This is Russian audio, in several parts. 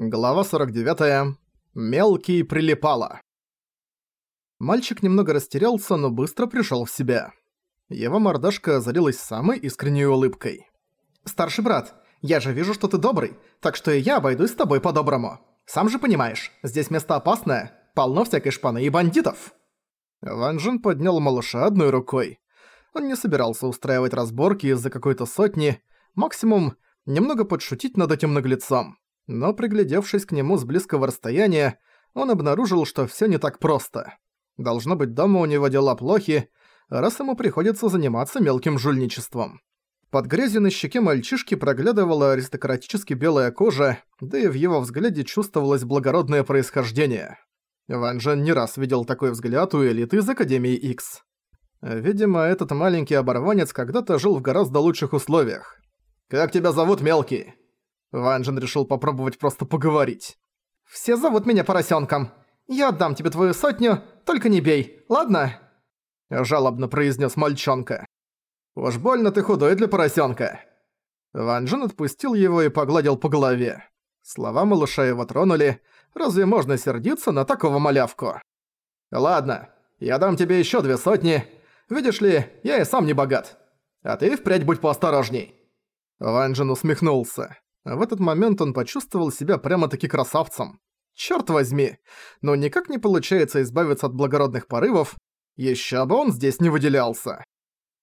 Глава 49. Мелкий прилипало. Мальчик немного растерялся, но быстро пришёл в себя. Его мордашка озарилась самой искренней улыбкой. «Старший брат, я же вижу, что ты добрый, так что и я обойдусь с тобой по-доброму. Сам же понимаешь, здесь место опасное, полно всякой шпаны и бандитов». Ван Джен поднял малыша одной рукой. Он не собирался устраивать разборки из-за какой-то сотни, максимум немного подшутить над этим наглецом но приглядевшись к нему с близкого расстояния, он обнаружил, что всё не так просто. Должно быть, дома у него дела плохи, раз ему приходится заниматься мелким жульничеством. Под грязью на щеке мальчишки проглядывала аристократически белая кожа, да и в его взгляде чувствовалось благородное происхождение. Ван Джен не раз видел такой взгляд у элиты из Академии X. Видимо, этот маленький оборванец когда-то жил в гораздо лучших условиях. «Как тебя зовут, мелкий?» Ван Джен решил попробовать просто поговорить. «Все зовут меня поросенком. Я отдам тебе твою сотню, только не бей, ладно?» Жалобно произнес мальчонка. «Уж больно ты худой для поросенка. Ван Джен отпустил его и погладил по голове. Слова малыша его тронули. Разве можно сердиться на такого малявку? «Ладно, я дам тебе еще две сотни. Видишь ли, я и сам не богат. А ты впредь будь поосторожней». Ван Джен усмехнулся. А в этот момент он почувствовал себя прямо-таки красавцем. Чёрт возьми, но никак не получается избавиться от благородных порывов, ещё бы он здесь не выделялся.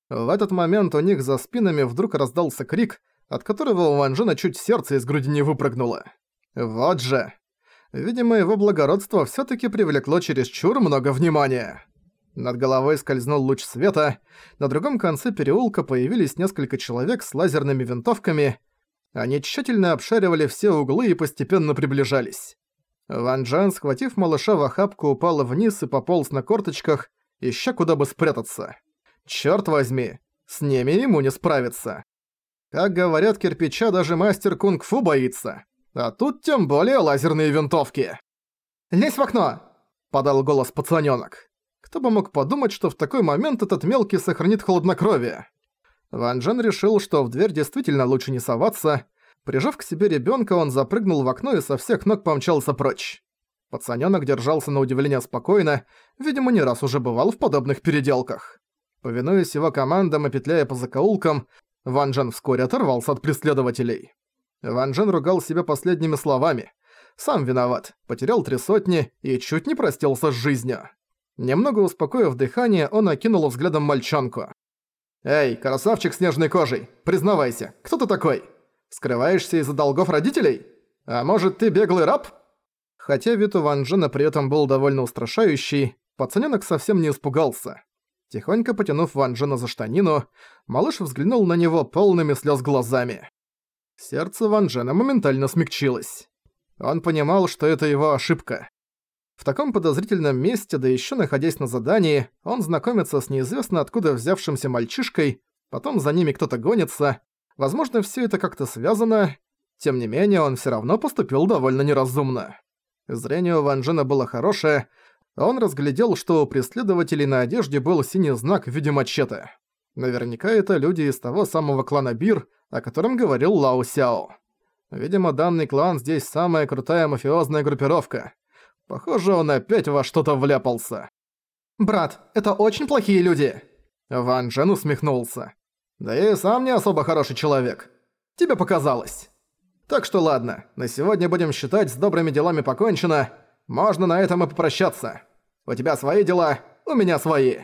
В этот момент у них за спинами вдруг раздался крик, от которого у Ванжена чуть сердце из груди не выпрыгнуло. Вот же. Видимо, его благородство всё-таки привлекло чересчур много внимания. Над головой скользнул луч света, на другом конце переулка появились несколько человек с лазерными винтовками, они тщательно обшаривали все углы и постепенно приближались. Ван Джен, схватив малыша в охапку, упал вниз и пополз на корточках, ища куда бы спрятаться. Чёрт возьми, с ними ему не справиться. Как говорят кирпича, даже мастер кунг-фу боится. А тут тем более лазерные винтовки. «Лезь в окно!» – подал голос пацанёнок. Кто бы мог подумать, что в такой момент этот мелкий сохранит хладнокровие. Ван Джен решил, что в дверь действительно лучше не соваться. Прижав к себе ребёнка, он запрыгнул в окно и со всех ног помчался прочь. Пацанёнок держался на удивление спокойно, видимо, не раз уже бывал в подобных переделках. Повинуясь его командам и петляя по закоулкам, Ван Джен вскоре оторвался от преследователей. Ван Джен ругал себя последними словами. Сам виноват, потерял три сотни и чуть не простился с жизнью. Немного успокоив дыхание, он окинул взглядом мальчонку. «Эй, красавчик снежной кожей, признавайся, кто ты такой? Скрываешься из-за долгов родителей? А может, ты беглый раб?» Хотя вид у Ван Джена при этом был довольно устрашающий, пацанёнок совсем не испугался. Тихонько потянув Ван Джена за штанину, малыш взглянул на него полными слез глазами. Сердце Ван Джена моментально смягчилось. Он понимал, что это его ошибка. В таком подозрительном месте, да еще находясь на задании, он знакомится с неизвестно откуда взявшимся мальчишкой, потом за ними кто-то гонится. Возможно, все это как-то связано. Тем не менее, он все равно поступил довольно неразумно. Зрение у Ван Джена было хорошее, он разглядел, что у преследователей на одежде был синий знак в виде мачете. Наверняка это люди из того самого клана Бир, о котором говорил Лао Сяо. Видимо, данный клан здесь самая крутая мафиозная группировка. Похоже, он опять во что-то вляпался. «Брат, это очень плохие люди!» Ван Джен усмехнулся. «Да и сам не особо хороший человек. Тебе показалось. Так что ладно, на сегодня будем считать, с добрыми делами покончено. Можно на этом и попрощаться. У тебя свои дела, у меня свои».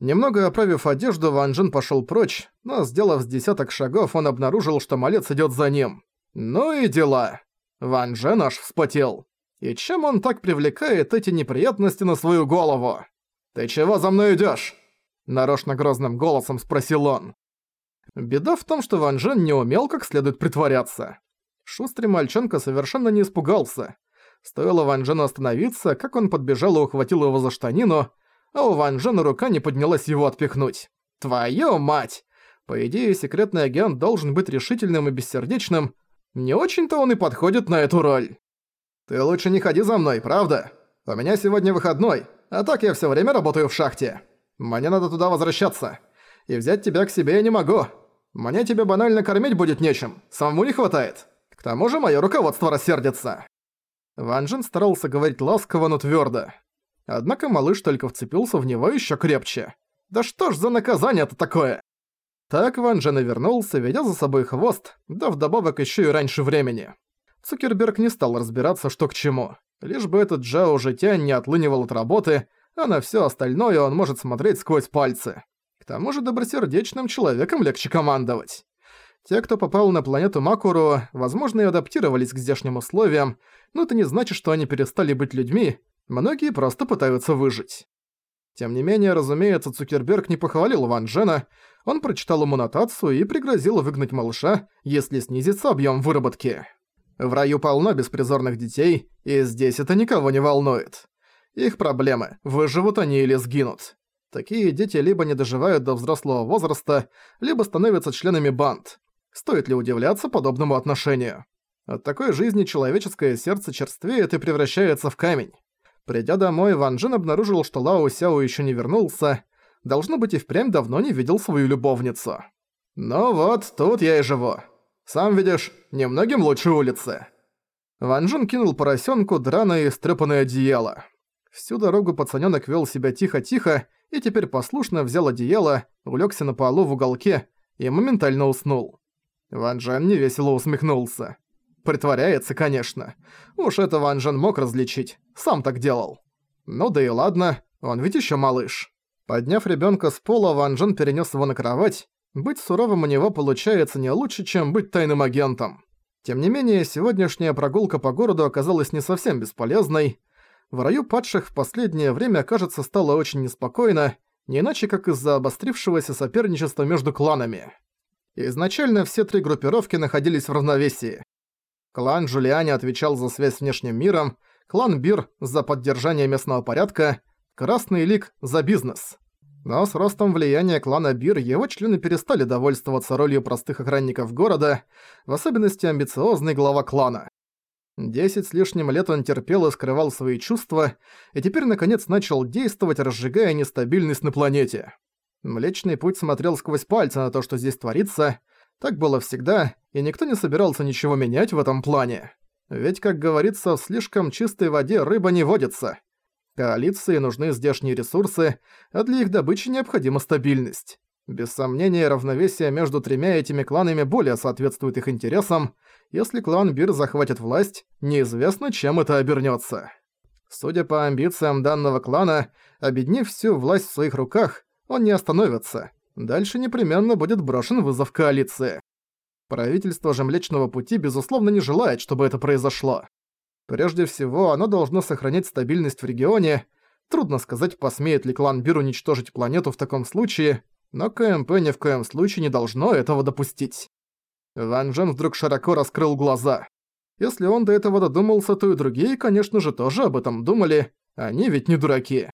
Немного оправив одежду, Ван Джен пошёл прочь, но, сделав с десяток шагов, он обнаружил, что малец идёт за ним. Ну и дела. Ван Джен аж вспотел. И чем он так привлекает эти неприятности на свою голову? «Ты чего за мной идёшь?» Нарочно грозным голосом спросил он. Беда в том, что Ван Джен не умел как следует притворяться. Шустрый мальчонка совершенно не испугался. Стоило Ван Джену остановиться, как он подбежал и ухватил его за штанину, а у Ван Джена рука не поднялась его отпихнуть. «Твою мать!» По идее, секретный агент должен быть решительным и бессердечным. Не очень-то он и подходит на эту роль. «Ты лучше не ходи за мной, правда? У меня сегодня выходной, а так я всё время работаю в шахте. Мне надо туда возвращаться. И взять тебя к себе я не могу. Мне тебя банально кормить будет нечем, самому не хватает. К тому же мое руководство рассердится». Ван Джен старался говорить ласково, но твердо. Однако малыш только вцепился в него еще крепче. «Да что ж за наказание-то такое?» Так Ван Джен и вернулся, ведя за собой хвост, да вдобавок еще и раньше времени. Цукерберг не стал разбираться, что к чему. Лишь бы этот Джао Житянь не отлынивал от работы, а на всё остальное он может смотреть сквозь пальцы. К тому же добросердечным человеком легче командовать. Те, кто попал на планету Макуру, возможно, и адаптировались к здешним условиям, но это не значит, что они перестали быть людьми, многие просто пытаются выжить. Тем не менее, разумеется, Цукерберг не похвалил Ван Джена, он прочитал ему нотацию и пригрозил выгнать малыша, если снизится объем выработки. В раю полно беспризорных детей, и здесь это никого не волнует. Их проблемы – выживут они или сгинут. Такие дети либо не доживают до взрослого возраста, либо становятся членами банд. Стоит ли удивляться подобному отношению? От такой жизни человеческое сердце черствеет и превращается в камень. Придя домой, Ван Джен обнаружил, что Лао Сяо еще не вернулся. Должно быть, и впрямь давно не видел свою любовницу. «Ну вот, тут я и живу. Сам видишь, немногим лучше улицы». Ван Джен кинул поросенку драное и стрёпанное одеяло. Всю дорогу пацанёнок вел себя тихо-тихо и теперь послушно взял одеяло, улегся на полу в уголке и моментально уснул. Ван Джен невесело усмехнулся. Притворяется, конечно. Уж это Ван Жен мог различить. Сам так делал. Ну да и ладно, он ведь еще малыш. Подняв ребенка с пола, Ван Джен перенес его на кровать. Быть суровым у него получается не лучше, чем быть тайным агентом. Тем не менее, сегодняшняя прогулка по городу оказалась не совсем бесполезной. В раю падших в последнее время, кажется, стало очень неспокойно, не иначе как из-за обострившегося соперничества между кланами. Изначально все три группировки находились в равновесии. Клан Джулиани отвечал за связь с внешним миром, клан Бир – за поддержание местного порядка, Красный Лик – за бизнес. Но с ростом влияния клана Бир его члены перестали довольствоваться ролью простых охранников города, в особенности амбициозный глава клана. Десять с лишним лет он терпел и скрывал свои чувства, и теперь наконец начал действовать, разжигая нестабильность на планете. Млечный Путь смотрел сквозь пальцы на то, что здесь творится, так было всегда, и никто не собирался ничего менять в этом плане. Ведь, как говорится, в слишком чистой воде рыба не водится. Коалиции нужны здешние ресурсы, а для их добычи необходима стабильность. Без сомнения, равновесие между тремя этими кланами более соответствует их интересам. Если клан Бир захватит власть, неизвестно, чем это обернется. Судя по амбициям данного клана, объединив всю власть в своих руках, он не остановится. Дальше непременно будет брошен вызов коалиции. Правительство же Млечного Пути безусловно не желает, чтобы это произошло. Прежде всего, оно должно сохранять стабильность в регионе. Трудно сказать, посмеет ли клан Бир уничтожить планету в таком случае, но КМП ни в коем случае не должно этого допустить. Ван Джен вдруг широко раскрыл глаза. Если он до этого додумался, то и другие, конечно же, тоже об этом думали. Они ведь не дураки.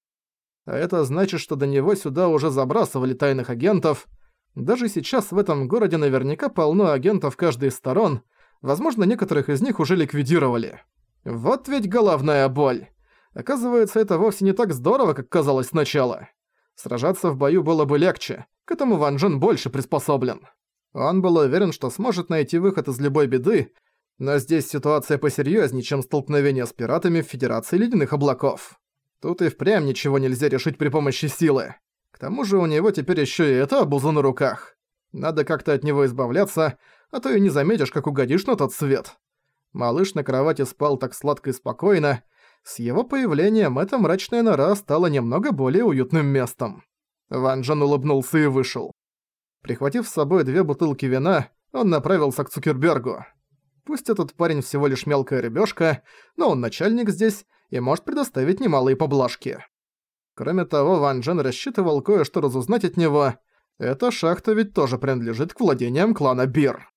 А это значит, что до него сюда уже забрасывали тайных агентов. Даже сейчас в этом городе наверняка полно агентов каждой из сторон. Возможно, некоторых из них уже ликвидировали. Вот ведь головная боль. Оказывается, это вовсе не так здорово, как казалось сначала. Сражаться в бою было бы легче. К этому Ван Джен больше приспособлен. Он был уверен, что сможет найти выход из любой беды, но здесь ситуация посерьезнее, чем столкновение с пиратами в Федерации Ледяных Облаков. Тут и впрямь ничего нельзя решить при помощи силы. К тому же у него теперь еще и это обуза на руках. Надо как-то от него избавляться, а то и не заметишь, как угодишь на тот свет. Малыш на кровати спал так сладко и спокойно. С его появлением эта мрачная нора стала немного более уютным местом. Ван Джен улыбнулся и вышел. Прихватив с собой две бутылки вина, он направился к Цукербергу. Пусть этот парень всего лишь мелкая рыбёшка, но он начальник здесь и может предоставить немалые поблажки. Кроме того, Ван Джен рассчитывал кое-что разузнать от него. Эта шахта ведь тоже принадлежит к владениям клана Бир.